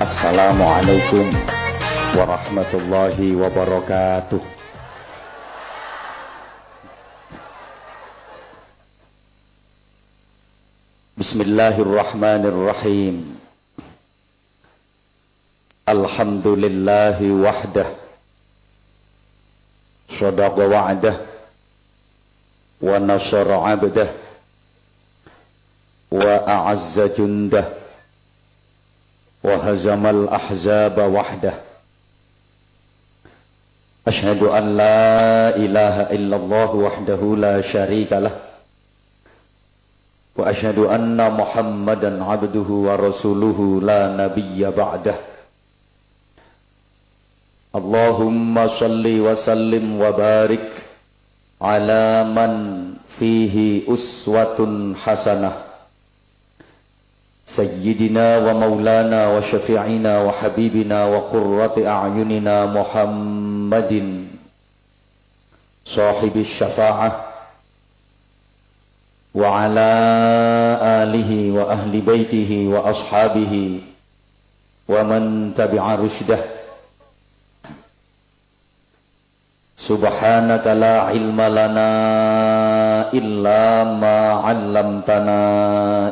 Assalamualaikum warahmatullahi wabarakatuh. Bismillahirrahmanirrahim. Alhamdulillahi wahdah. Sadaqa wa'dah. Wa nasara 'abdah. Wa a'azza jundah. وهزم الأحزاب وحده. أشهد أن لا إله إلا الله وحده لا شريك له. وأشهد أن محمدا عبده ورسوله لا نبي بعده. اللهم صل وسلم وبارك على من فيه أسوة حسنة. سيدنا ومولانا وشفيعنا وحبيبنا وقرة أعيننا محمد صاحب الشفاعة وعلى آله وأهل بيته وأصحابه ومن تبع رشده. سبحانك لا علم لنا إلا ما علمتنا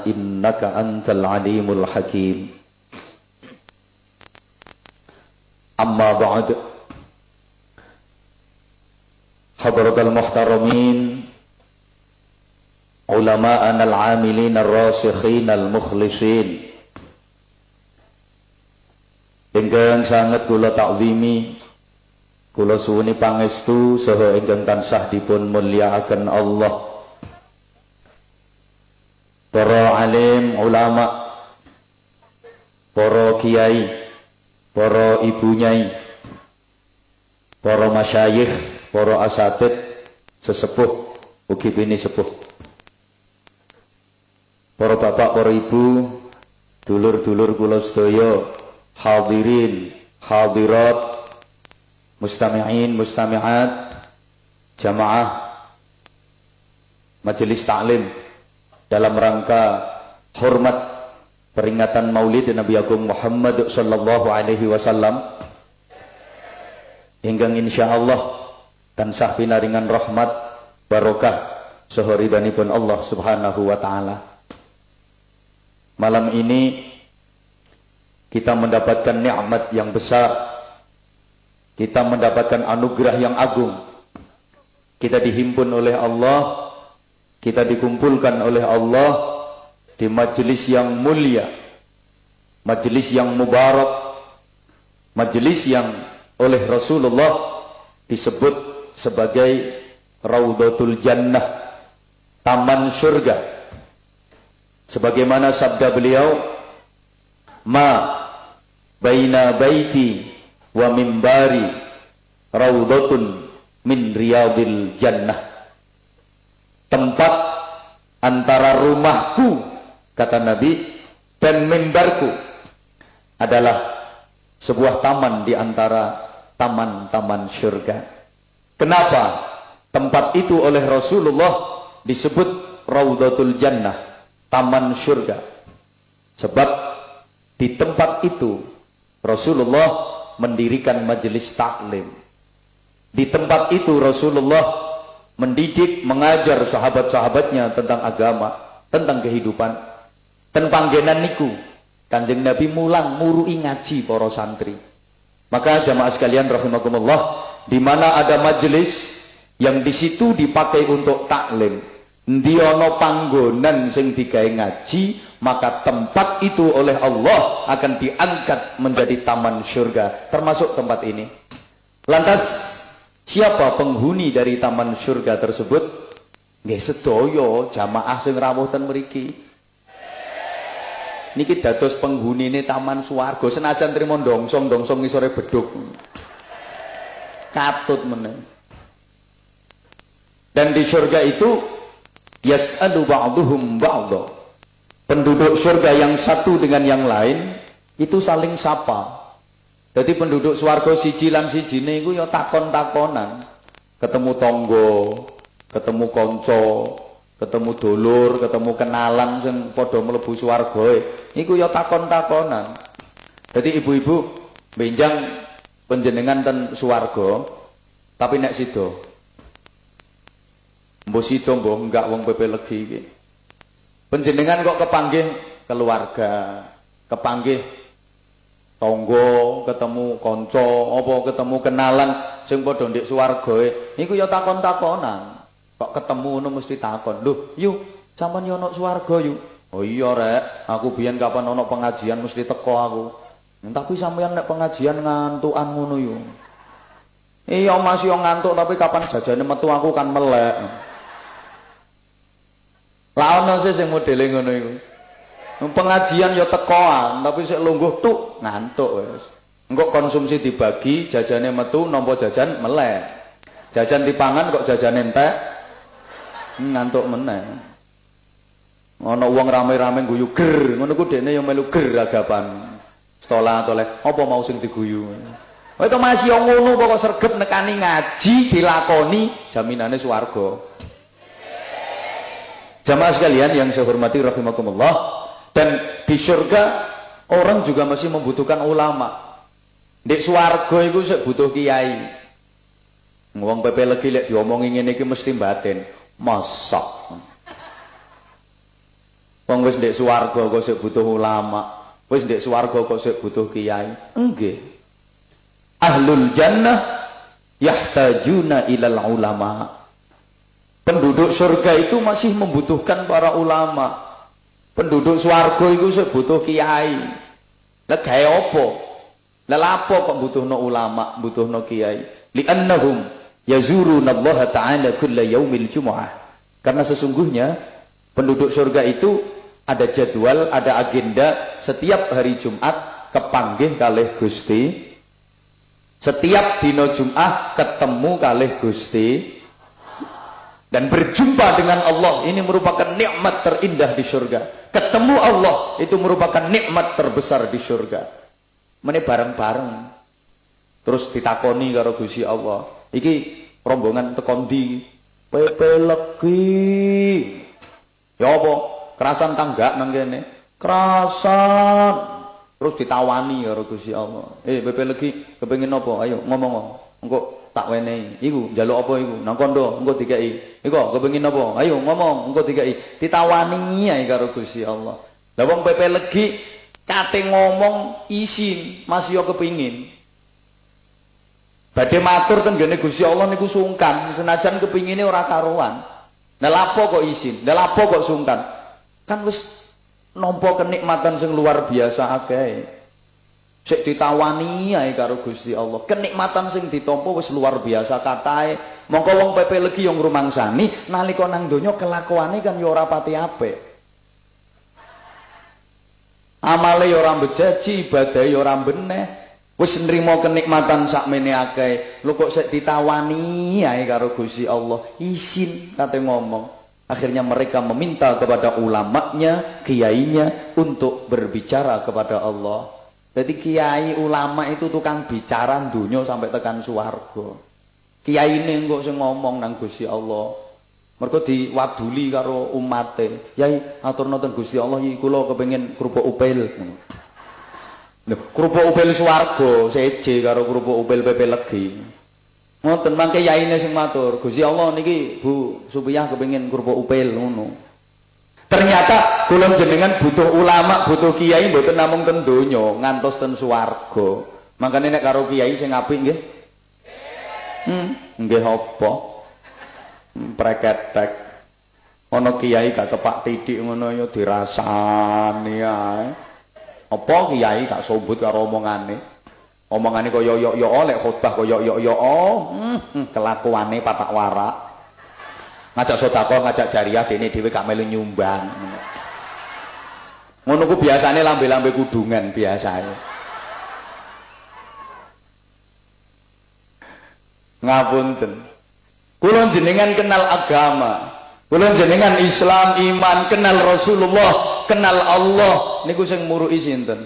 إنك أنت العليم الحكيم أما بعد حضرة المحترمين علماءنا العاملين الراسخين المخلصين Ingkang sangat kula takzimi Kula suwuni pangestu saha ingkang tansah dipun mulyakaken Allah. Para alim ulama, para kiai, para ibu nyai, para masyayikh, para asatid, sesepuh, ugi bini sepuh. Para bapak, para ibu, dulur-dulur kula sedaya, hadirin, hadirat, mustami'in, mustami'at, jamaah, majelis taklim dalam rangka hormat peringatan Maulid Nabi Agung Muhammad sallallahu alaihi wasallam hingga insyaallah tansah pinaringan rahmat barokah pun Allah Subhanahu wa taala. Malam ini kita mendapatkan nikmat yang besar kita mendapatkan anugerah yang agung. Kita dihimpun oleh Allah, kita dikumpulkan oleh Allah di majelis yang mulia, majelis yang mubarak, majelis yang oleh Rasulullah disebut sebagai Raudatul Jannah, taman surga. Sebagaimana sabda beliau, "Ma baina baiti wa mimbari raudatun min riyadil jannah tempat antara rumahku kata Nabi dan mimbarku adalah sebuah taman di antara taman-taman surga. Kenapa tempat itu oleh Rasulullah disebut Raudatul Jannah, taman surga? Sebab di tempat itu Rasulullah mendirikan majelis taklim. Di tempat itu Rasulullah mendidik, mengajar sahabat-sahabatnya tentang agama, tentang kehidupan. Dan panggenan niku, kanjeng Nabi mulang murui ngaji para santri. Maka jamaah sekalian rahimakumullah, di mana ada majelis yang di situ dipakai untuk taklim, Ndi panggonan sing digawe ngaji, maka tempat itu oleh Allah akan diangkat menjadi taman surga, termasuk tempat ini. Lantas siapa penghuni dari taman surga tersebut? Nggih sedaya jamaah sing rawuh ten mriki. Niki dados penghunine taman swarga senajan trimo dongsong-dongsong ngisore beduk. Katut meneh. Dan di surga itu Yas'alu ba'duhum ba'dha. Penduduk surga yang satu dengan yang lain itu saling sapa. Jadi penduduk swarga siji lan sijine iku ya takon-takonan. Ketemu tonggo, ketemu konco, ketemu dulur, ketemu kenalan sing padha mlebu swarga iku ya takon-takonan. Jadi ibu-ibu benjang penjenengan ten swarga tapi nek sido. Mbok sido mbok enggak wong pepe legi iki. Penjenengan kok kepanggih keluarga, kepanggih tonggo, ketemu konco, apa ketemu kenalan sing padha ndek swargae. Iku ya takon-takonan. Kok ketemu ngono mesti takon. Lho, yuk sampean yo ana swarga yuk. Oh iya rek, aku biyen kapan ana pengajian mesti teko aku. Tapi sampean nek pengajian ngantukan ngono yuk. Iya masih ngantuk tapi kapan jajane metu aku kan melek. Lah ono sih sing modele ngono iku. Pengajian ya tekoan, tapi sik lungguh tuk ngantuk wis. Engko konsumsi dibagi, jajane metu nampa jajan melek. Jajan dipangan kok jajan entek ngantuk meneh. Ana wong rame-rame guyu ger, ngono ku yang melu ger agapan. Stola tole, apa mau sing diguyu? Oh itu masih ngono pokok sergep nekani ngaji dilakoni jaminane swarga. Jamaah sekalian yang saya hormati rahimakumullah dan di surga orang juga masih membutuhkan ulama. Di swarga itu saya butuh kiai. Ngomong pepe lagi lek diomongi ngene iki mesti batin. Masak. Wong wis ndek swarga kok sik butuh ulama. Wis ndek swarga kok sik butuh kiai. Nggih. Ahlul jannah yahtajuna ilal ulama. Penduduk surga itu masih membutuhkan para ulama. Penduduk swarga itu butuh kiai. Lah gawe apa? Lah lapo kok butuhno ulama, butuhno kiai? Li'annahum yazuruna Allah Ta'ala kulla yaumil jumu'ah. Karena sesungguhnya penduduk surga itu ada jadwal, ada agenda setiap hari Jumat kepanggih kalih Gusti. Setiap dino Jumat ketemu kalih Gusti dan berjumpa dengan Allah ini merupakan nikmat terindah di surga. Ketemu Allah itu merupakan nikmat terbesar di surga. Mene bareng-bareng. Terus ditakoni karo Gusti Allah. Iki rombongan tekon di pepe legi. Ya apa? Kerasan tangga nang kene. Kerasan. Terus ditawani karo Gusti Allah. Eh pepe legi kepengin apa? Ayo ngomong. Engko tak wenehi. Iku njaluk apa iku? Nang kondo engko dikeki. Iku kepengin apa? Ayo ngomong engko dikeki. Ditawani ae karo Gusti Allah. Lah wong pepe legi kate ngomong isin, masih yo kepingin. Badhe matur ten gene Gusti Allah niku sungkan, senajan kepingine ora karuan. Lah lapo kok isin? Lah lapo kok sungkan? Kan wis nampa kenikmatan sing luar biasa akeh. Sik ditawani ae karo Gusti Allah. Kenikmatan sing ditampa wis luar biasa katahe. Mongko wong pepe legi yang ngrumangsani nalika nang donya kelakuane kan ya ora pati apik. Amale ya ora bejaji, ibadahe ya ora beneh. Wis nrimo kenikmatan sakmene akeh. Lho kok sik ditawani ae karo Gusti Allah. Isin kate ngomong. Akhirnya mereka meminta kepada ulamanya, kiainya untuk berbicara kepada Allah. Jadi kiai ulama itu tukang bicara dunia sampai tekan suwargo. Kiai ini enggak sing ngomong nang Gusti Allah. Mereka diwaduli karo umate. Yai atur nonton Gusti Allah iki kula kepengin kerupuk upil. Kerupuk upil swarga seje karo kerupuk upil pepe legi. Ngoten mangke yaine sing matur, Gusti Allah niki Bu Supiyah kepengin kerupuk upil ngono. Ternyata kula jenengan butuh ulama, butuh kiai mboten namung ten donya, ngantos ten swarga. Makane nek karo kiai sing apik nggih. Hmm, nggih apa? Hmm, preketek. Ana kiai gak tepak titik ngono ya dirasani ae. Apa kiai gak sombut karo omongane? Omongane kaya yo-yo oleh khotbah kaya yo-yo hmm, kelakuane patak warak. ngajak sedekah ngajak jariah dene dhewe gak melu nyumbang ngono ku biasane lambe-lambe kudungan biasane. Ngapunten kula jenengan kenal agama kula jenengan Islam iman kenal Rasulullah kenal Allah. Niku sing muruki sinten?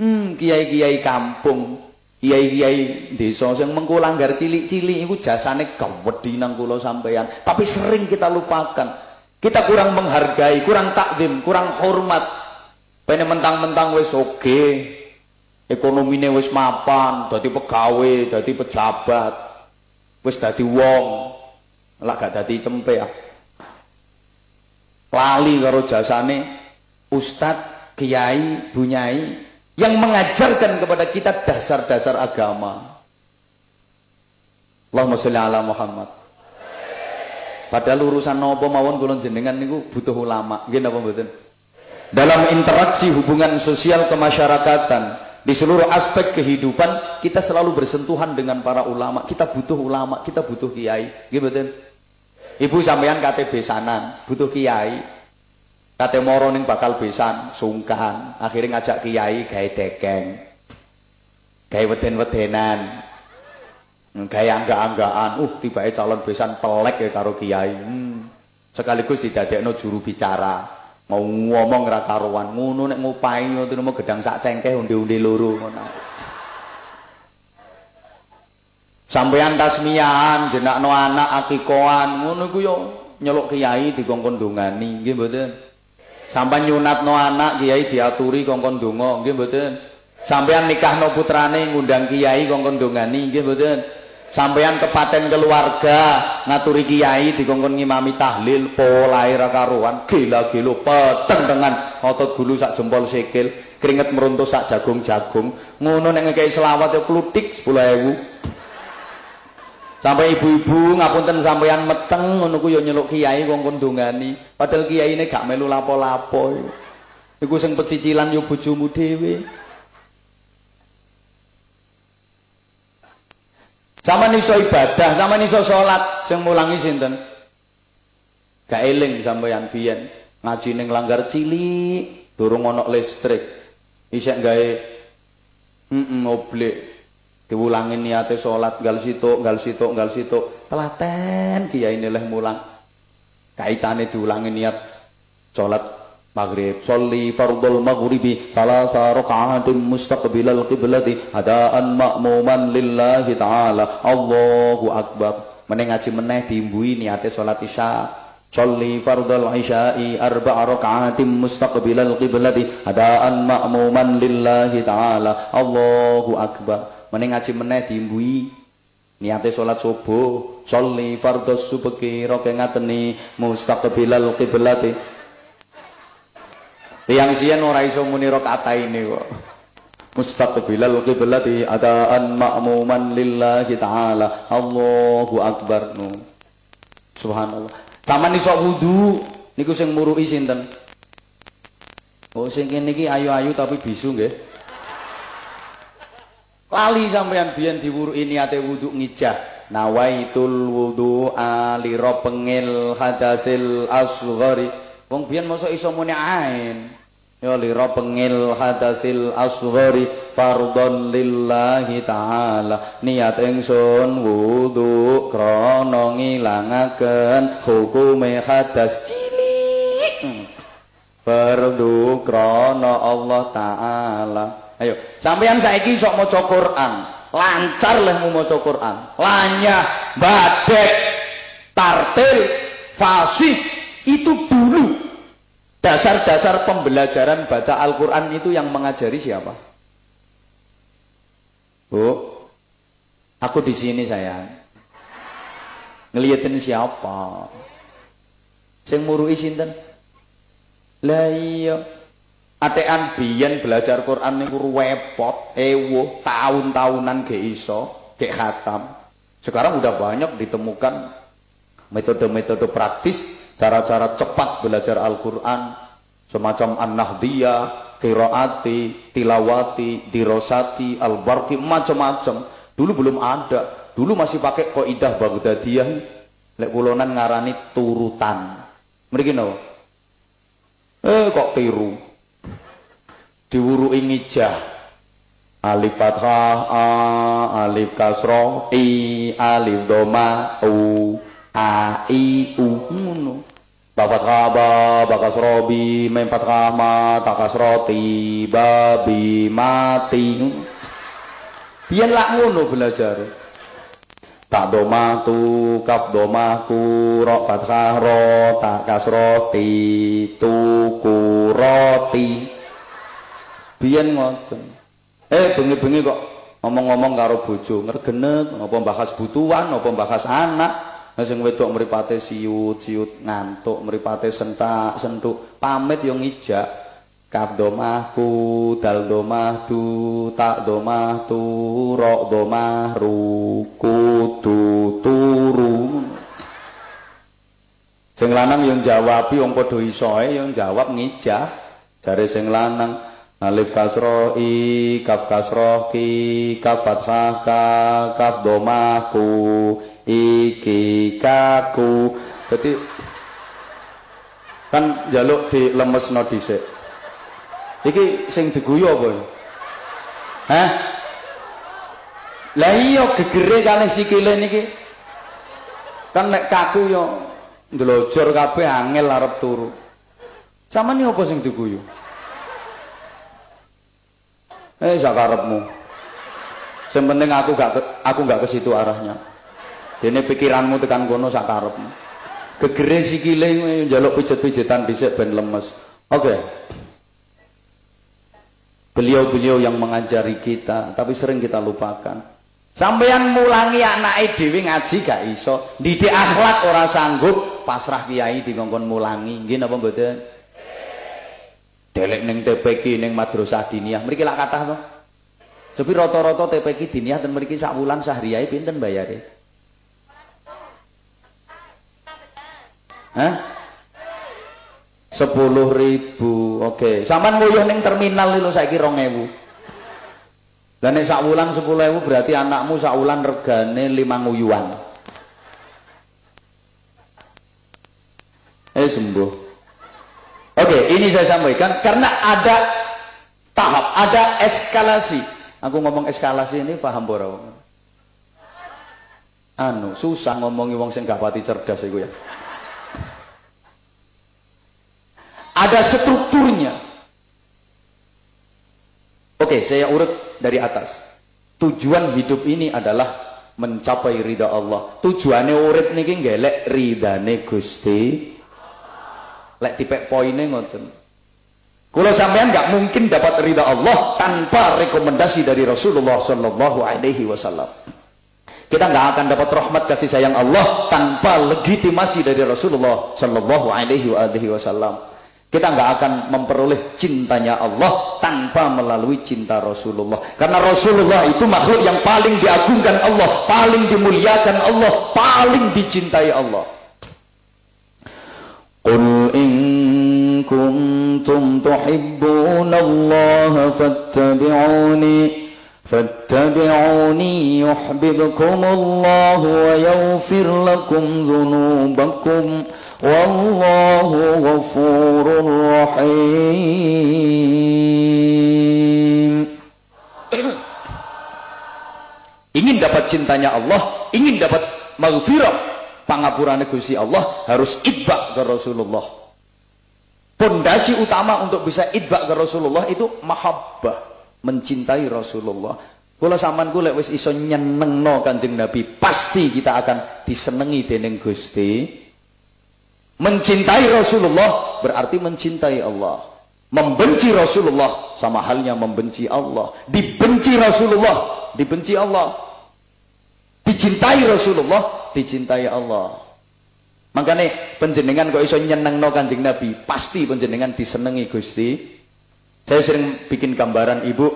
Hmm kiai-kiai kampung Kiai-kiai desa sing mengko langgar cilik-cilik iku jasane gawedhi nang kula sampeyan, tapi sering kita lupakan. Kita kurang menghargai, kurang takdim, kurang hormat. Pene mentang-mentang wis oge, Ekonomine wis mapan, dadi pegawai, dadi pejabat. Wis dadi wong. Lah gak dadi cempe ya. Lali karo jasane ustad, kiai, bunyai yang mengajarkan kepada kita dasar-dasar agama. Allahumma sholli ala Muhammad. Padahal urusan nopo mawon kula jenengan niku butuh ulama. Nggih napa mboten? Dalam interaksi hubungan sosial kemasyarakatan, di seluruh aspek kehidupan kita selalu bersentuhan dengan para ulama. Kita butuh ulama, kita butuh kiai. Nggih mboten? Ibu sampean kate besanan, butuh kiai. Kate moro ning bakal besan, sungkan. Akhirnya ngajak kiai gawe dekeng. Gawe weden-wedenan. Gawe angga-anggaan. Uh, tibake calon besan pelek ya karo kiai. Hmm. Sekaligus didadekno juru bicara. Mau ngomong ra karuan. Ngono nek ngupahi ngono mau gedang sak cengkeh unde-unde loro ngono. Sampeyan tasmiyahan jenakno anak akikoan ngono iku yo nyeluk kiai dikongkon dongani mboten. Sampai nyunatno anak kiai diaturi kongkon donga nggih mboten. Sampeyan nikahno putrane ngundang kiai kongkon dongani nggih mboten. Sampeyan kepaten keluarga ngaturi kiai dikongkon ngimami tahlil polahe ra karuan gila-gilo peteng dengan otot gulu sak jempol sikil keringet meruntuh sak jagung-jagung ngono nek ngekeki selawat ya klutik 10000 Sampai ibu-ibu ngapunten sampeyan meteng ngono ku ya nyeluk kiai kongkon dongani. Padahal kiyaine gak melu lapo-lapo. Iku sing pecicilan yo bojomu dhewe. Sama iso ibadah, sama iso salat, sing mulangi sinten? Gak eling sampeyan biyen. Ngaji ning langgar cilik, durung ana listrik. Isek gawe heeh oblek. Diulangi niate salat gal situk gal situk gal situk. Telaten kiai nilai mulang. Kaitane diulangi niat salat maghrib sholli fardul maghribi salasa raka'atin mustaqbilal qiblati hadaan ma'muman lillahi ta'ala. Allahu akbar. Meneng ngaji meneh diimbui niate salat isya. Sholli fardul isya'i arba'a raka'atin mustaqbilal qiblati hadaan ma'muman lillahi ta'ala. Allahu akbar. Mending ngaji meneh diimbui. Niate salat subuh, sholli fardhos subhi roke ngateni mustaqbilal qiblati. Yang sian ora iso muni ini kok. Mustaqbilal qiblati adaan ma'muman lillahi ta'ala. Allahu akbar. No. Subhanallah. Sama iso wudu niku sing muruki sinten? Oh sing kene ayu-ayu tapi bisu nggih. Lali sampean biyen diwuruki niate wudu ngijah. Nawaitul wudu ali pengil hadasil asghari. Wong biyen mosok iso muni ain. Ya li pengil hadasil asghari fardhon lillahi taala. Niat ingsun wudu krana ngilangaken hukume hadas cilik. Fardu krana Allah taala. Ayo, sampeyan saiki sok maca Quran, lancar lehmu maca Quran. Lanyah, badek, tartil, fasih itu dulu dasar-dasar pembelajaran baca Al-Qur'an itu yang mengajari siapa? Bu, aku di sini sayang. Ngeliatin siapa? Sing muruhi sinten? Lah iya, Atean biyen belajar Quran niku repot, ewo, tahun-tahunan ge iso, ge khatam. Sekarang udah banyak ditemukan metode-metode praktis, cara-cara cepat belajar Al-Qur'an, semacam An-Nahdiyah, Qiraati, Tilawati, Dirosati, Al-Barqi, macam-macam. Dulu belum ada. Dulu masih pakai kaidah Baghdadiyah. Lek kulonan ngarani turutan. Mriki napa? Eh kok tiru? diwuruki ngijah alif fathah a alif kasroh i alif doma u a i u ngono. Ba fathah ba ba kasroh bi mem fathah ma ta kasroh ti ba bi mati. Biyen lak ngono belajar. Tak doma tu kaf doma ku ro fathah ro ta kasroh ti tu ku roti. Biyen ngoten. Eh bengi-bengi kok ngomong-ngomong karo bojo ngregenek apa bahas butuhan apa bahas anak Nah sing wedok mripate siut-siut ngantuk mripate sentak sentuk. Pamit yo ngijak. Kaf domahku dal domahdu tak domahtu rok domahru kudu turu. Sing lanang yo jawabi wong padha isoe yo jawab ngijak. Jare sing lanang alif kasro i kaf kasro ki kaf fathah ka kaf domah ku iki kaku. Jadi kan jaluk di lemes no dhisik. Iki sing diguyu apa? Hah? Lah iya gegere kalih sikile niki kan nek kaku yo ndelojor kabeh angel arep turu. Sampeyan apa sing diguyu? Eh sakarepmu. Sing penting aku gak aku gak ke situ arahnya. Dene pikiranmu tekan kono sakarepmu. Gegere sikile njaluk pijet-pijetan dhisik ben lemes. Oke. Okay. Beliau-beliau yang mengajari kita, tapi sering kita lupakan. Sampeyan mulangi anake dhewe ngaji gak iso, didik akhlak ora sanggup, pasrah kiai dikongkon mulangi. Nggih napa mboten? Delek ning TPQ ning madrasah diniyah. Mriki lak kathah to. Tapi rata-rata TPQ diniyah ten mriki sak wulan sahriyae pinten bayare? Hah? Sepuluh ribu, oke. Okay. Saman nguyuh ning terminal lho saiki rong ewu. Lah nek sak wulan sepuluh ewu berarti anakmu sak wulan regane lima nguyuan. Eh sembuh. Oke, ini saya sampaikan karena ada tahap, ada eskalasi. Aku ngomong eskalasi ini paham boro. Anu, susah ngomongi wong sing gak pati cerdas iku ya. Ada strukturnya. Oke, saya urut dari atas. Tujuan hidup ini adalah mencapai ridha Allah. Tujuannya urip niki ngelek ridane Gusti Lek tipek poinnya ngoten. Kalau sampean nggak mungkin dapat ridha Allah tanpa rekomendasi dari Rasulullah Shallallahu Alaihi Wasallam. Kita nggak akan dapat rahmat kasih sayang Allah tanpa legitimasi dari Rasulullah Shallallahu Alaihi Wasallam. Kita nggak akan memperoleh cintanya Allah tanpa melalui cinta Rasulullah. Karena Rasulullah itu makhluk yang paling diagungkan Allah, paling dimuliakan Allah, paling dicintai Allah. قل إن كنتم تحبون الله فاتبعوني فاتبعوني يحببكم الله ويغفر لكم ذنوبكم والله غفور رحيم ingin dapat cintanya Allah ingin dapat maghfirah pangapurane Gusti Allah harus idbak ke Rasulullah. Pondasi utama untuk bisa idbak ke Rasulullah itu mahabbah, mencintai Rasulullah. Kula sampean ku lek wis iso nyenengno Kanjeng Nabi, pasti kita akan disenengi dening Gusti. Mencintai Rasulullah berarti mencintai Allah. Membenci Rasulullah sama halnya membenci Allah. Dibenci Rasulullah, dibenci Allah. Dicintai Rasulullah, dicintai Allah. Makanya penjenengan kok iso nyenengno Kanjeng Nabi, pasti penjenengan disenengi Gusti. Saya sering bikin gambaran ibu,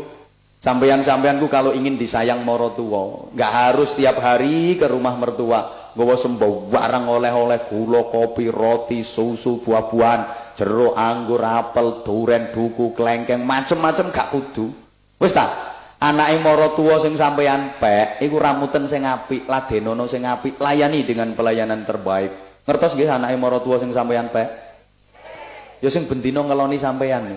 sampean-sampeanku kalau ingin disayang moro tua, nggak harus tiap hari ke rumah mertua, nggawa barang oleh-oleh gula, kopi, roti, susu, buah-buahan, jeruk, anggur, apel, duren, buku, kelengkeng, macem-macem gak kudu. Wis ta? Anake mara tuwa sing sampeyan pek, iku ramuten sing apik, ladenono sing apik, layani dengan pelayanan terbaik. Ngertos nggih anake mara tuwa sing sampeyan pek? Ya sing bendina ngeloni sampeyan.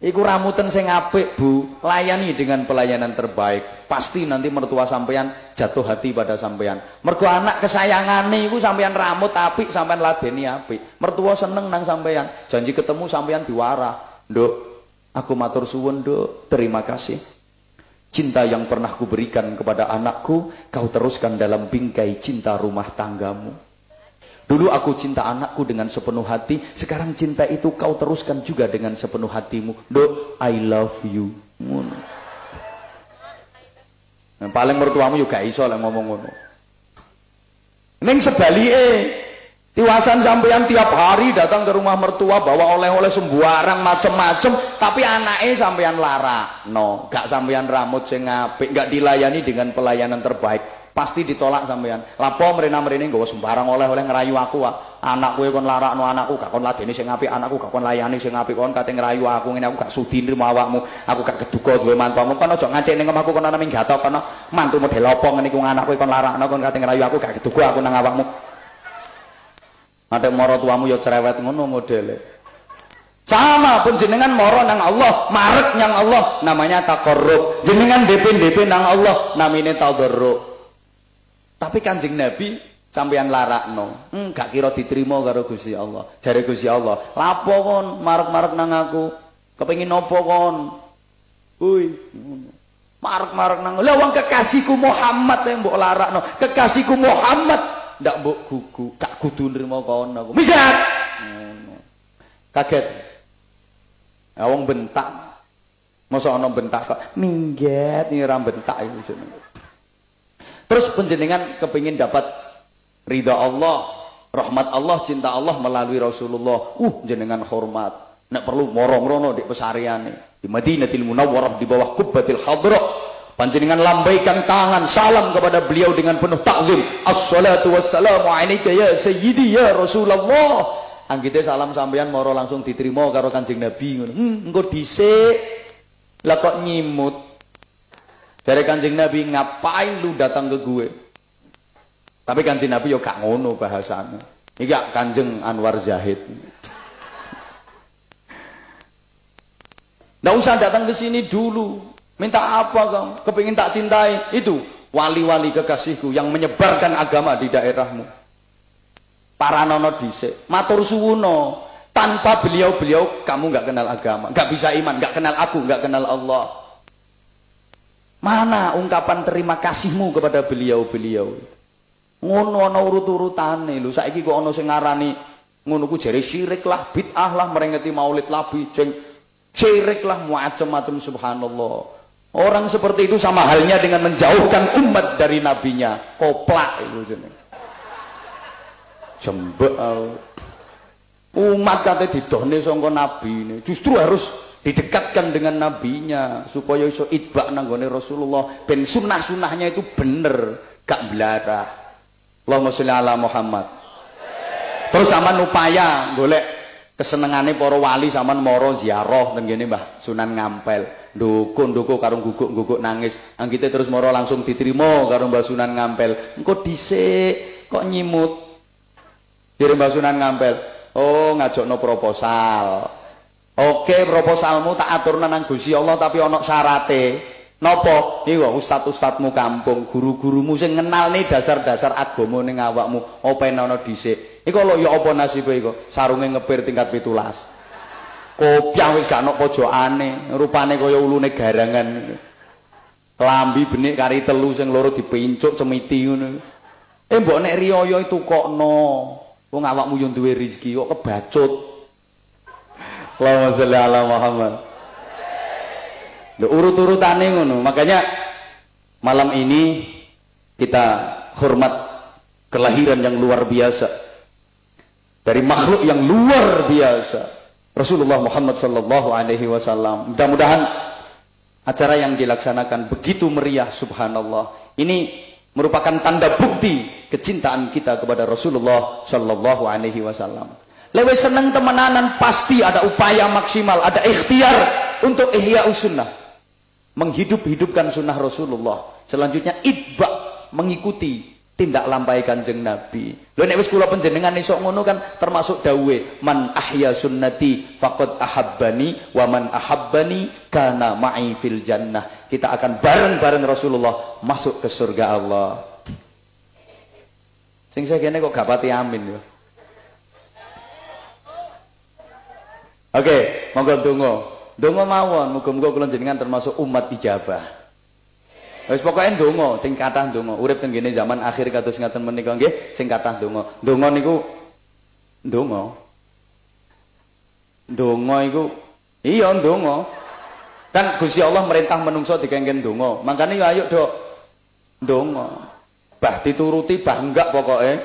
Iku ramuten sing apik, Bu. Layani dengan pelayanan terbaik. Pasti nanti mertua sampeyan jatuh hati pada sampeyan. Mergo anak kesayangane iku sampeyan ramut apik, sampeyan ladeni apik. Mertua seneng nang sampeyan. Janji ketemu sampeyan diwarah. Nduk, Aku matur suwun, Dok. Terima kasih. Cinta yang pernah kuberikan kepada anakku, kau teruskan dalam bingkai cinta rumah tanggamu. Dulu aku cinta anakku dengan sepenuh hati, sekarang cinta itu kau teruskan juga dengan sepenuh hatimu. Do, I love you. Ngono. Nah, paling mertuamu juga iso lah ngomong ngono. Ning sebalike, tiwasan sampean tiap hari datang ke rumah mertua bawa oleh-oleh sembarang macem-macem, tapi anaknya sampean lara. No, gak sampean ramut sing apik, gak dilayani dengan pelayanan terbaik pasti ditolak sampean lapo merena gak sembarang oleh-oleh ngerayu aku ah. anakku kon lara no anakku gak kon ladeni sing apik anakku gak kon layani sing apik kon kate ngerayu aku ngene aku gak sudi nrimo awakmu aku gak keduga duwe mantumu kon aja ngancik ning omahku kon ana minggato kono mantu model apa ngene iku anakku kon larakno kon kate ngerayu aku gak keduga aku nang awakmu ada moro tuamu ya cerewet ngono modele. Sama pun jenengan moro nang Allah, marek nang Allah, namanya takorrub. Jenengan DP-DP nang Allah, namanya tadarruk. Tapi Kanjeng Nabi sampeyan larakno. Hmm, gak kira diterima karo Gusti Allah. Jare Gusti Allah, "Lapo kon marek-marek nang aku? Kepengin nopo kon?" Ui, marek-marek nang. Lah kekasihku Muhammad yang mbok larakno. Kekasihku Muhammad ndak mbok gugu, gak kudu nrimo kono aku. Minggat. Kaget. Ya wong bentak. Masa ana bentak kok minggat ini bentak itu. Terus penjenengan kepingin dapat ridha Allah, rahmat Allah, cinta Allah melalui Rasulullah. Uh, jenengan hormat. Nek perlu moro-mrono di pesariane di Madinatul Munawwarah di bawah kubbatil hadrah Panjenengan lambaikan tangan salam kepada beliau dengan penuh takzim. Assalatu wassalamu alayka ya sayyidi ya Rasulullah. Anggite salam sampean moro langsung diterima karo Kanjeng Nabi ngono. Hmm, engko dhisik. Lah kok nyimut. Dari Kanjeng Nabi, ngapain lu datang ke gue? Tapi Kanjeng Nabi yo gak ngono bahasanya. Iki Kanjeng Anwar Zahid. Nggak usah datang ke sini dulu. Minta apa kau? Kepingin tak cintai? Itu wali-wali kekasihku yang menyebarkan agama di daerahmu. Para nono dhisik, matur suwuno. Tanpa beliau-beliau kamu nggak kenal agama, nggak bisa iman, nggak kenal aku, nggak kenal Allah. Mana ungkapan terima kasihmu kepada beliau-beliau? Ngono ana urut-urutane lho. Saiki kok ana sing ngarani ngono ku jare syirik lah, bid'ah lah merengeti maulid labi, jeng syirik lah macam-macam subhanallah. Orang seperti itu sama halnya dengan menjauhkan umat dari nabinya. Koplak itu jenis. Jembek. Umat kata didone sangka nabi ini. Justru harus didekatkan dengan nabinya supaya iso itbak nanggone Rasulullah ben sunah-sunahnya itu bener gak belara Allahumma sholli ala Muhammad terus sama upaya golek kesenengane para wali sampean moro ziarah ten kene Mbah Sunan Ngampel. Ndukuk-ndukuk karo guguk-guguk nangis. Anggite terus moro langsung diterima karo Mbah Sunan Ngampel. Engko dhisik kok nyimut. Dire Mbah Sunan Ngampel. Oh, ngajokno proposal. Oke, proposalmu tak aturna nang Gusti Allah tapi ana syarate. Napa? Iku ustad-ustadmu kampung, guru-gurumu sing nih dasar-dasar agama ning awakmu, apa ana dhisik. Iku lho ya apa nasibe iku? Sarunge ngepir tingkat 17. Kopiah wis gak ana pojokane, rupane kaya ulune garangan. Lambi benik kari telu sing loro dipincuk cemiti ngono. Eh mbok nek riyaya itu kokno. Wong awakmu yo duwe rezeki kok kebacut. Allahumma sholli ala Muhammad. urut-urutane ngono. Makanya malam ini kita hormat kelahiran yang luar biasa dari makhluk yang luar biasa. Rasulullah Muhammad sallallahu alaihi wasallam. Mudah-mudahan acara yang dilaksanakan begitu meriah subhanallah. Ini merupakan tanda bukti kecintaan kita kepada Rasulullah sallallahu alaihi wasallam. Lewe seneng temenanan pasti ada upaya maksimal, ada ikhtiar untuk ihya sunnah menghidup-hidupkan sunnah Rasulullah. Selanjutnya itba mengikuti tindak lampai kanjeng Nabi. Lho nek wis kula panjenengan iso ngono kan termasuk dawe man ahya sunnati faqad ahabbani wa man ahabbani kana ma'i fil jannah. Kita akan bareng-bareng Rasulullah masuk ke surga Allah. Sing saya kene kok gak pati amin yo. Oke, okay, monggo tunggu. Donga mawon, muga-muga kula jenengan termasuk umat ijabah. Wis pokoke ndonga, sing kathah ndonga. Urip teng kene zaman akhir kados ngaten menika nggih, sing kathah ndonga. Ndonga niku ndonga. Ndonga iku iya ndonga. Kan Gusti Allah merintah menungso dikengken ndonga. Makane yo ayo dok Donga. Bah dituruti bah enggak pokoknya.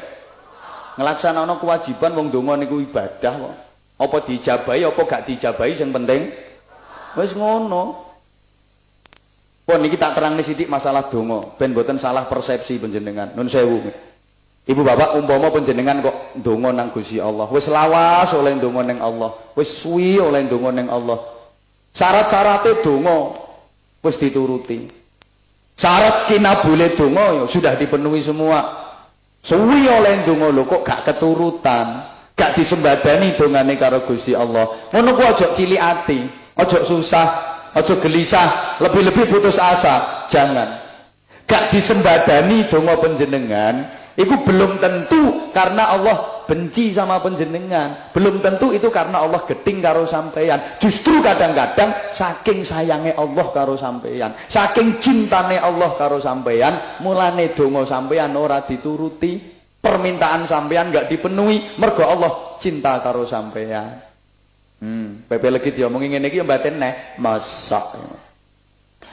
Ngelaksanakno kewajiban wong donga niku ibadah kok. Apa dijabahi apa gak dijabahi sing penting wis ngono. Pun niki tak terang sithik masalah donga ben boten salah persepsi panjenengan. Nun sewu. Ibu bapak umpama panjenengan kok donga nang Gusti Allah, wis lawas oleh donga ning Allah, wis suwi oleh donga ning Allah. Syarat-syaratnya donga wis dituruti. Syarat kinabule donga ya sudah dipenuhi semua. Suwi oleh donga lho kok gak keturutan, gak disembadani dongane karo Gusti Allah. Ngono ku aja cilik ati, aja susah, aja gelisah, lebih-lebih putus asa. Jangan. Gak disembadani donga panjenengan, Iku belum tentu karena Allah benci sama penjenengan. Belum tentu itu karena Allah geding karo sampeyan. Justru kadang-kadang saking sayangnya Allah karo sampeyan, saking cintane Allah karo sampeyan, mulane donga sampeyan ora dituruti, permintaan sampeyan gak dipenuhi, mergo Allah cinta karo sampeyan. Hmm, pepe lagi diomongi ngene iki ya mbaten neh, masak.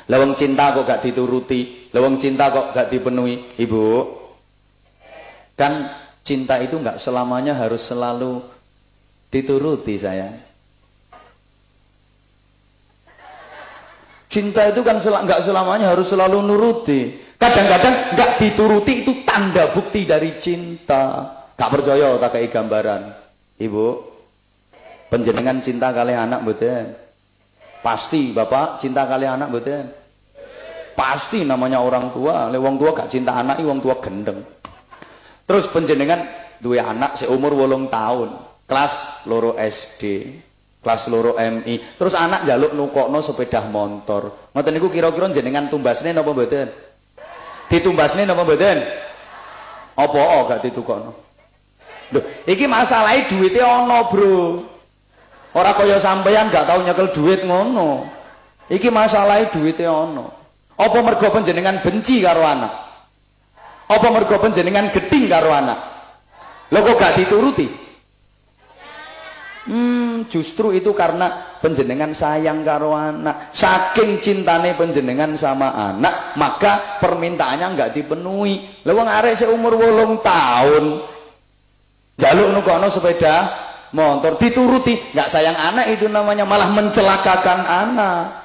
Lawang cinta kok gak dituruti, lawang cinta kok gak dipenuhi, Ibu. Kan cinta itu nggak selamanya harus selalu dituruti saya. Cinta itu kan nggak selamanya harus selalu nuruti. Kadang-kadang nggak dituruti itu tanda bukti dari cinta. Gak percaya tak kayak gambaran. Ibu, penjenengan cinta kali anak betul. Pasti bapak cinta kali anak betul. Pasti namanya orang tua. Lewang tua gak cinta anak, wong tua gendeng. Terus penjenengan dua anak seumur wolong tahun, kelas loro SD, kelas loro MI. Terus anak jaluk nukokno sepeda motor. Ngoten kira-kira jenengan tumbasne napa mboten? Ditumbasne napa mboten? Apa oh, gak ditukokno? Loh, iki masalahnya duitnya ono, Bro. Ora kaya sampeyan gak tau nyekel duit ngono. Iki masalahnya duitnya ono. Apa mergo panjenengan benci karo anak? Apa mergo panjenengan geding karo anak? Lho kok gak dituruti? Hmm, justru itu karena penjenengan sayang karo anak. Saking cintane penjenengan sama anak, maka permintaannya nggak dipenuhi. Lha wong arek seumur wolong tahun jaluk nukono sepeda motor dituruti, nggak sayang anak itu namanya malah mencelakakan anak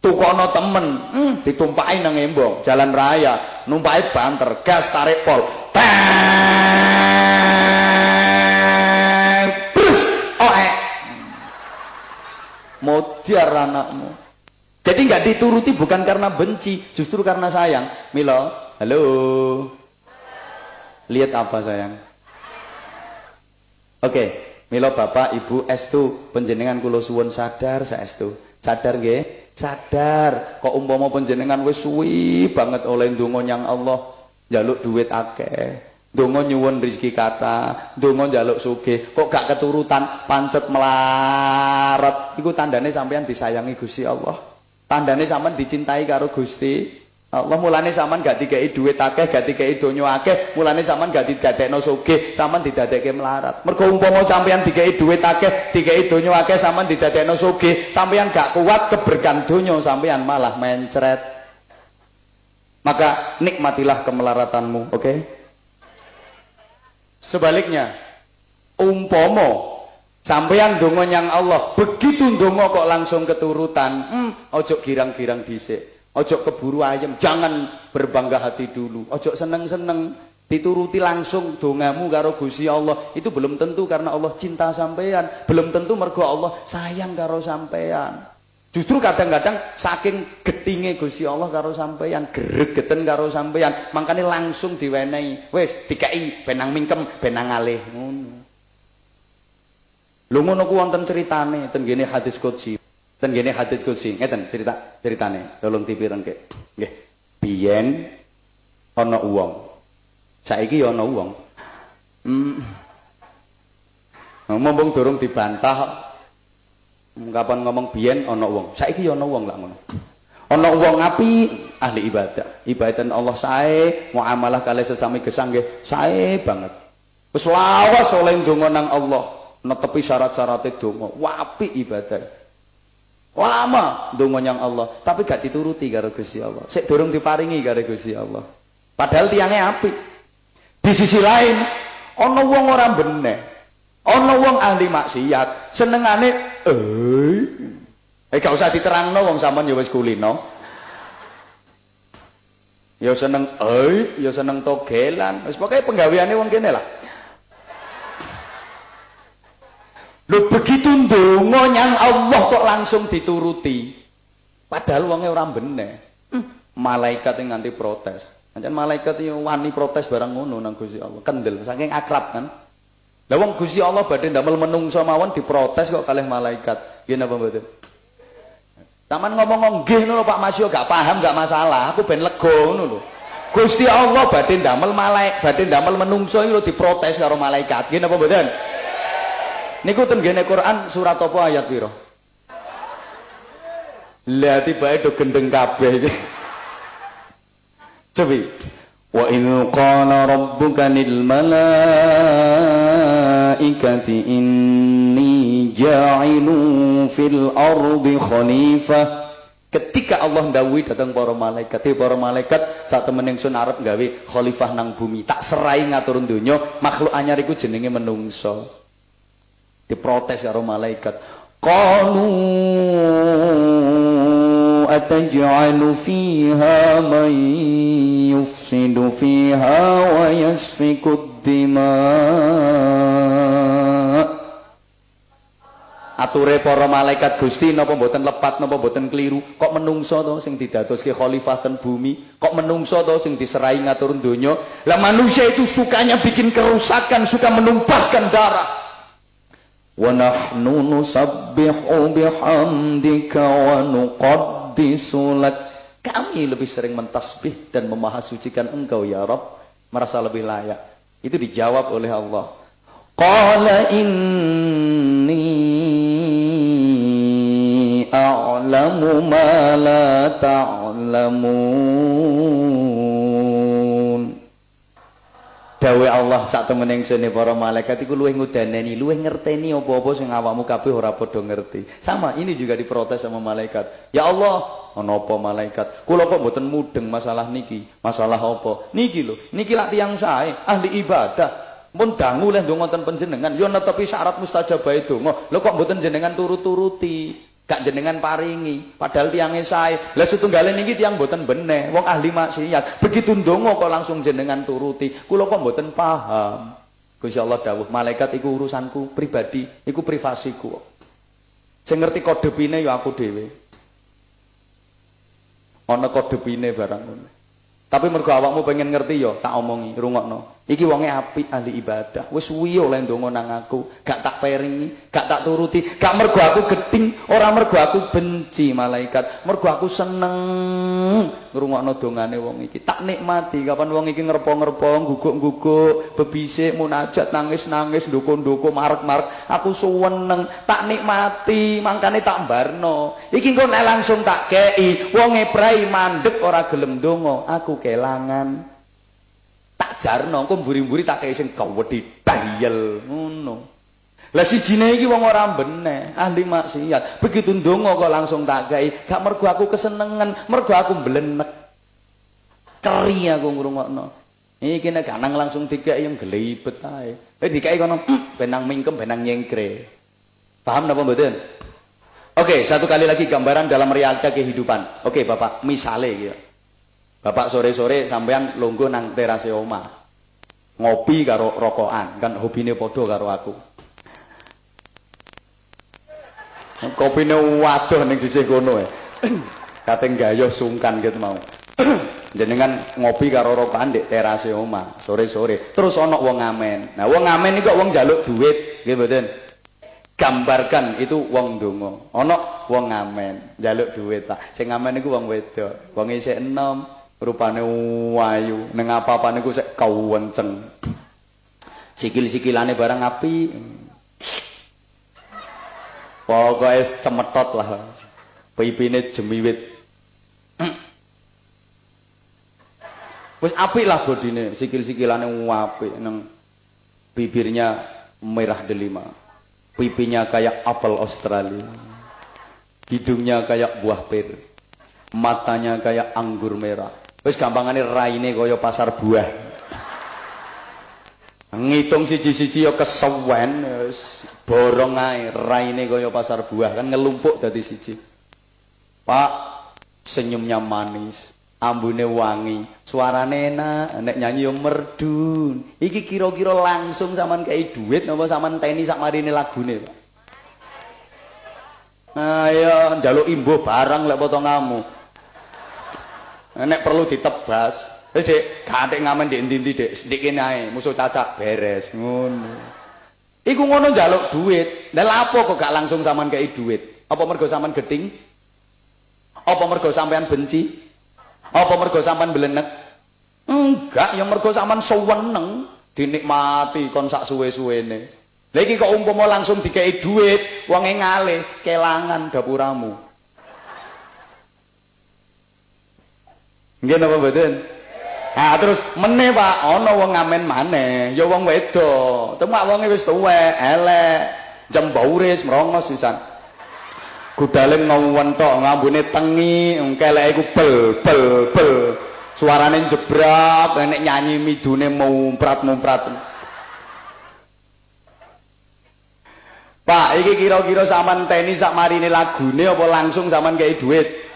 tukono temen hmm, ditumpahin nang embong jalan raya numpai banter gas tarik pol terus oh eh modiar anakmu. Jadi nggak dituruti bukan karena benci justru karena sayang. Milo halo. Lihat apa sayang? Oke okay. Milo bapak ibu estu penjenengan kulo suwun sadar saestu sadar nggih? Sadar. Kok umpama panjenengan wis suwi banget oleh ndonga nyang Allah njaluk duit akeh ndonga nyuwun rezeki kata ndonga njaluk sugih kok gak keturutan pancet melarat iku tandane sampean disayangi Gusti Allah tandane sampean dicintai karo Gusti Allah mulane sampean gak dikei duit akeh, gak dikei donya akeh, mulane sampean gak didadekno sugih, sampean didadekke melarat. Mergo umpama sampean dikei duit akeh, dikei donya akeh, sampean didadekno sugih, sampean gak kuat keberkan donya, sampean malah mencret. Maka nikmatilah kemelaratanmu, oke? Okay? Sebaliknya, umpama sampean donga nyang Allah, begitu donga kok langsung keturutan, hmm, ojo girang-girang dhisik. Ojo keburu ayam, jangan berbangga hati dulu. Ojo seneng-seneng, dituruti langsung dongamu karo Gusti Allah. Itu belum tentu karena Allah cinta sampean, belum tentu mergo Allah sayang karo sampean. Justru kadang-kadang saking getinge Gusti Allah karo sampean, gregeten karo sampean, makanya langsung diwenehi. Wis dikai benang mingkem, benang alih ngono. Lho ngono ku wonten critane ten hadis qudsi. Dan gini hadits kursi, ngeten cerita ceritane, tolong dipirengke. Nggih. Biyen ana wong. Saiki ya ana wong. Hmm. Mumpung durung dibantah kapan ngomong biyen ana wong. Saiki ya ana wong lah ngono. Ana wong api ahli ibadah. Ibadah Allah sae, muamalah kali sesami gesang nggih sae banget. Wis lawas oleh ndonga nang Allah, netepi syarat-syaratnya donga. Wapi ibadah. Lama donga nyang Allah, tapi gak dituruti karo Gusti Allah. Sik durung diparingi karo Gusti Allah. Padahal tiange apik. Di sisi lain, ana wong ora bener. Ana wong ahli maksiat, senengane eh Eh gak usah diterangno wong sampean ya wis kulino. Ya seneng eh, ya seneng togelan. Wis pokoke penggaweane wong kene lah. Lho begitu ndonga nyang Allah kok langsung dituruti. Padahal wonge ora bener. Hmm. Malaikat yang nganti protes. Pancen malaikat yo wani protes barang ngono nang Gusti Allah. Kendel saking akrab kan. Lah wong Gusti Allah badhe ndamel menungso mawon diprotes kok kalih malaikat. Nggih napa mboten? Taman ngomong nggih ngono Pak Masyo gak paham gak masalah. Aku ben lega ngono lho. Gusti Allah badhe ndamel malaikat, badhe ndamel menungso iki lho diprotes karo malaikat. Nggih napa mboten? Niku ten gene Quran surat apa ayat pira? Lah tibae do gendeng kabeh iki. Cobi. Wa in qala rabbuka lil malaikati inni ja'ilu fil ardi khalifah Ketika Allah ndawuhi datang para malaikat, "Hei para malaikat, saat temen ingsun arep gawe khalifah nang bumi, tak serai ngatur donya, makhluk anyar iku jenenge menungso." diprotes karo malaikat qalu ataj'alu fiha man yufsidu fiha wa yasfiku dima ature para malaikat Gusti napa mboten lepat napa mboten keliru kok menungso to sing didadoske khalifah ten bumi kok menungso to sing diserai ngatur donya lah manusia itu sukanya bikin kerusakan suka menumpahkan darah ونحن نسبح بحمدك di sulat Kami lebih sering mentasbih dan memahasucikan engkau ya Rob Merasa lebih layak. Itu dijawab oleh Allah. Qala inni a'lamu ma la ta'lamun. Dawe Allah sak temen ingsune para malaikat iku luwih ngudaneni, luwih ngerteni apa-apa sing awakmu kabeh ora padha ngerti. Sama, ini juga diprotes sama malaikat. Ya Allah, ana apa malaikat? Kula kok mboten mudeng masalah niki. Masalah apa? Niki lho, niki lak tiyang sae, ahli ibadah. Mun dangu leh ndonga ten panjenengan, yo netepi syarat mustajabahe donga. Lho kok mboten jenengan turut-turuti? Gak jenengan paringi padahal tiangnya sae. Lah setunggalin ini tiang boten bener wong ahli maksiat. Begitu ndonga kok langsung jenengan turuti kula kok boten paham. Gusti Allah dawuh malaikat iku urusanku pribadi iku privasiku. Sing ngerti kode pine ya aku dhewe. Ana kode pine barang tapi mergo awakmu pengen ngerti ya tak omongi rungokno Iki wonge apik ahli ibadah. Wis suwi oleh ndonga nang aku, gak tak peringi, gak tak turuti, gak mergo aku geting, ora mergo aku benci malaikat, mergo aku seneng ngrungokno dongane wong iki. Tak nikmati kapan wong iki ngerpo-ngerpo, guguk-guguk, bebisik, munajat, nangis-nangis, ndoko-ndoko, marek-marek, aku suweneng, tak nikmati, mangkane tak mbarno. Iki engko nek langsung tak kei, wong prai mandek ora gelem ndonga, aku kelangan. Tak jarno engko mburi-mburi tak kei sing kewedhi dayel ngono. Lah sijine iki wong ora bener ahli maksiat. Begitu ndonga kok langsung tak kei gak mergo aku kesenengan mergo aku mblenek. Keri aku ngrungokno. Iki nek ganang langsung dikeki yang gelibet ae. Eh dikeki kono mm, benang mingkem benang nyengkre. Paham napa mboten? Oke, satu kali lagi gambaran dalam realita kehidupan. Oke, Bapak, misalnya gitu. Bapak sore-sore sampean longgo nang terase omah. Ngopi karo rokokan, kan hobine padha karo aku. Kopine waduh ning sisih kono e. Kating gayo sungkan gitu mau. Jenengan ngopi karo rokokan di terase omah sore-sore. Terus ana wong ngamen. Nah, wong ngamen iki kok wong njaluk duit, nggih mboten? Gambarkan itu wong donga. Ana wong ngamen, njaluk duit ta. Sing ngamen iku wong wedok. Wong isih enom, rupane wayu. Ning apa-apane ku sik kawenceng sikil-sikilane barang api. Pokoke cemetot lah. Pipine jemiwit. Wis apik lah bodine sikil-sikilane apik nang bibirnya merah delima. Pipinya kayak apel Australia. Hidungnya kayak buah pir. Matanya kayak anggur merah. Wis gampangane raine kaya pasar buah. Ngitung siji-siji ya kesewen borong ae raine kaya pasar buah kan ngelumpuk dadi siji. Pak senyumnya manis, ambune wangi, suarane enak, nek nyanyi yo merdu. Iki kira-kira langsung sampean kei duit napa sampean teni sak marine lagune, Pak? Ayo njaluk imbuh barang lek potonganmu. Nek perlu ditebas. Eh Dik, gak ngamen di endi-endi Dik, kene ae, musuh cacak beres ngono. Iku ngono njaluk duit. Lah lapo kok gak langsung sampean kei duit? Apa mergo sampean geding? Apa mergo sampean benci? Apa mergo sampean belenek? Enggak, yang mergo sampean seweneng dinikmati kon sak suwe-suwene. Lah iki kok umpama langsung dikei duit, wonge ngalih, kelangan dapuramu. Nggih napa mboten? Nah, terus meneh Pak, ana wong ngamen maneh, ya wong wedok. Temak wonge wis tuwek, elek, jembauris merongos sisan. Gudale ngwentok ngambune tengi, keleke iku bel bel bel. Suarane jebrak, nek nyanyi midune mumprat-mumprat. Pak, iki kira-kira sampean teni sak marine lagune apa langsung sampean kei duit?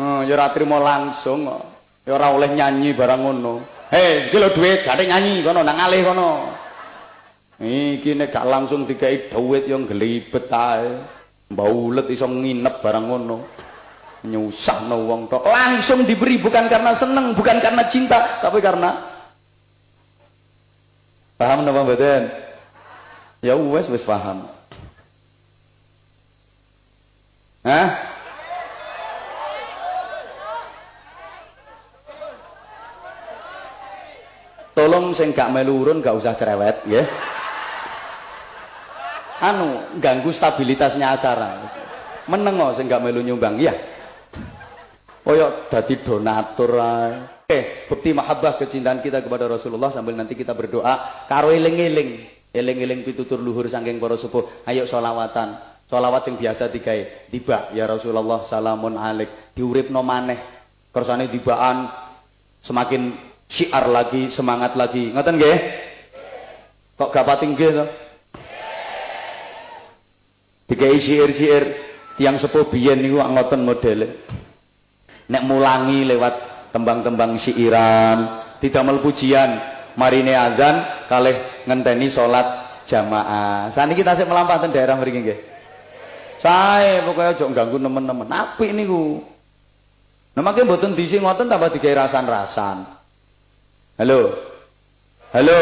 Oh, ya ora trimo langsung kok. Ya ora oleh nyanyi barang ngono. Hei, iki lho duit, gak nyanyi kono nang alih kono. Iki nek gak langsung dikei duit yang gelibet ae. Mbaulet iso nginep barang ngono. Nyusahno wong tok. Langsung diberi bukan karena seneng, bukan karena cinta, tapi karena Paham napa mboten? Ya wes wes paham. Hah? Tolong sing gak melu urun gak usah cerewet ya. Anu ganggu stabilitasnya acara. Meneng sing gak melu nyumbang ya. Koyok dadi donatur. Eh, bukti mahabbah kecintaan kita kepada Rasulullah sambil nanti kita berdoa karo eling-eling. Eling-eling pitutur luhur saking para sepuh. Ayo solawatan. Solawat sing biasa digawe. Tiba ya Rasulullah salamun alik. Diuripno maneh. Kersane tibaan semakin syiar lagi, semangat lagi. Ngoten nggih? Kok gak pati nggih to? Digawe syair-syair tiang sepuh biyen niku ngoten modele. Nek mulangi lewat tembang-tembang syairan, didamel pujian, marine azan kalih ngenteni salat jamaah. Sani kita sik melampahi daerah mriki nggih. Sae pokoke aja ganggu nemen-nemen. Apik niku. Nah makin mboten disi ngoten tambah digawe rasan-rasan. Halo. Halo.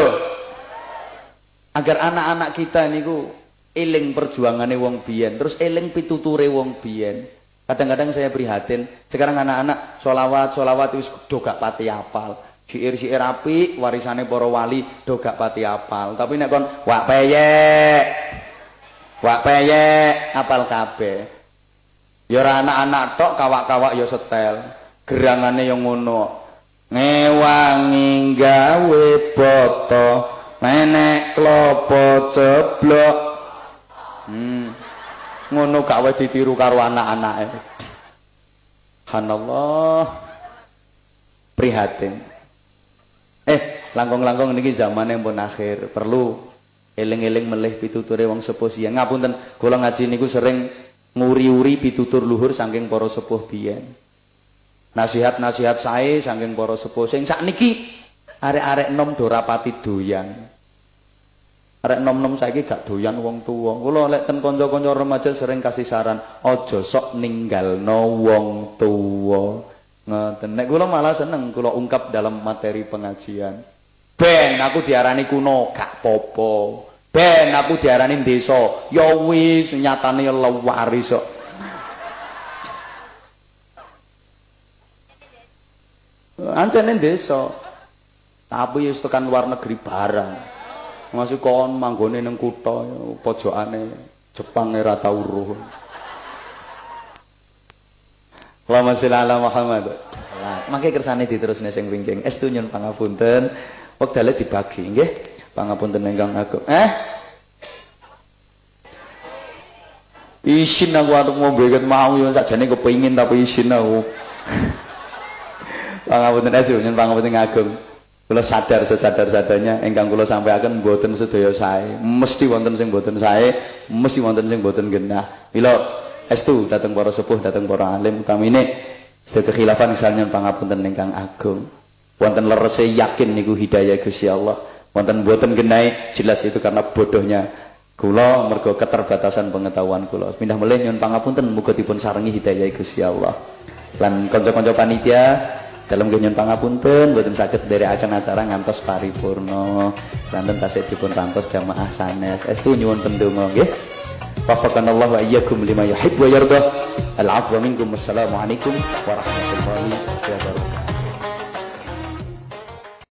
Agar anak-anak kita niku eling perjuangane wong biyen, terus eling pituture wong biyen. Kadang-kadang saya prihatin, sekarang anak-anak solawat, solawat wis do gak pati apal. Syair-syair api warisane para wali do pati apal. Tapi nek kon wak peyek. Wak peyek apal kabeh. Ya anak-anak tok, kawak-kawak ya setel. Gerangane yang ngono. Ngewangi gawe boto, menek klopo ceblok. Hmm. Ngono gak ditiru karo anak-anake. Hanallah. Prihatin. Eh, langkung-langkung niki yang pun akhir. Perlu eling-eling melih pituture wong sepuh siang. Ngapunten, kula ngaji niku sering nguri-uri pitutur luhur saking para sepuh biyen. Nasihat-nasihat saya saking para sepuh sing sakniki arek-arek nom do rapati doyan. Arek nom-nom saiki gak doyan wong tuwa. Kula lek ten kanca-kanca remaja sering kasih saran, aja sok ninggalno wong tuwa. Ngoten. Nek kula malah seneng kula ungkap dalam materi pengajian. Ben aku diarani kuno gak popo. Ben aku diarani desa, ya wis nyatane lewaris kok. Ancene desa. Tapi wis tekan luar negeri barang. Masih kon manggone ning kutha pojokane Jepang ora tau uruh. Allahumma sholli ala Muhammad. Mangke kersane diterusne sing wingking. Estu nyun pangapunten. Wektale dibagi nggih. Pangapunten ingkang agung. Eh? Isin aku arep ngombe ket mau yo sakjane kepengin tapi isin aku. Pangapunten es nyuwun pangapunten agung. Kula sadar sesadar-sadarnya ingkang kula sampaikan mboten sedaya sae. Mesti wonten sing mboten sae, mesti wonten sing mboten genah. Mila estu dateng para sepuh, dateng para alim utamine sekekhilafan misalnya pangapunten ingkang agung. Wonten lerese yakin niku hidayah Gusti Allah. Wonten mboten genai jelas itu karena bodohnya kula mergo keterbatasan pengetahuan kula. Pindah melih nyuwun pangapunten muga dipun sarengi hidayah Gusti Allah. Lan kanca-kanca panitia dalam genyon pangapunten mboten saged akan acara ngantos paripurna lanten tasih dipun rantos jamaah sanes estu nyuwun pendonga nggih Wafakanallahu wa iyyakum lima yuhibbu wa yardah. Al-'afwa minkum. Wassalamualaikum warahmatullahi wabarakatuh.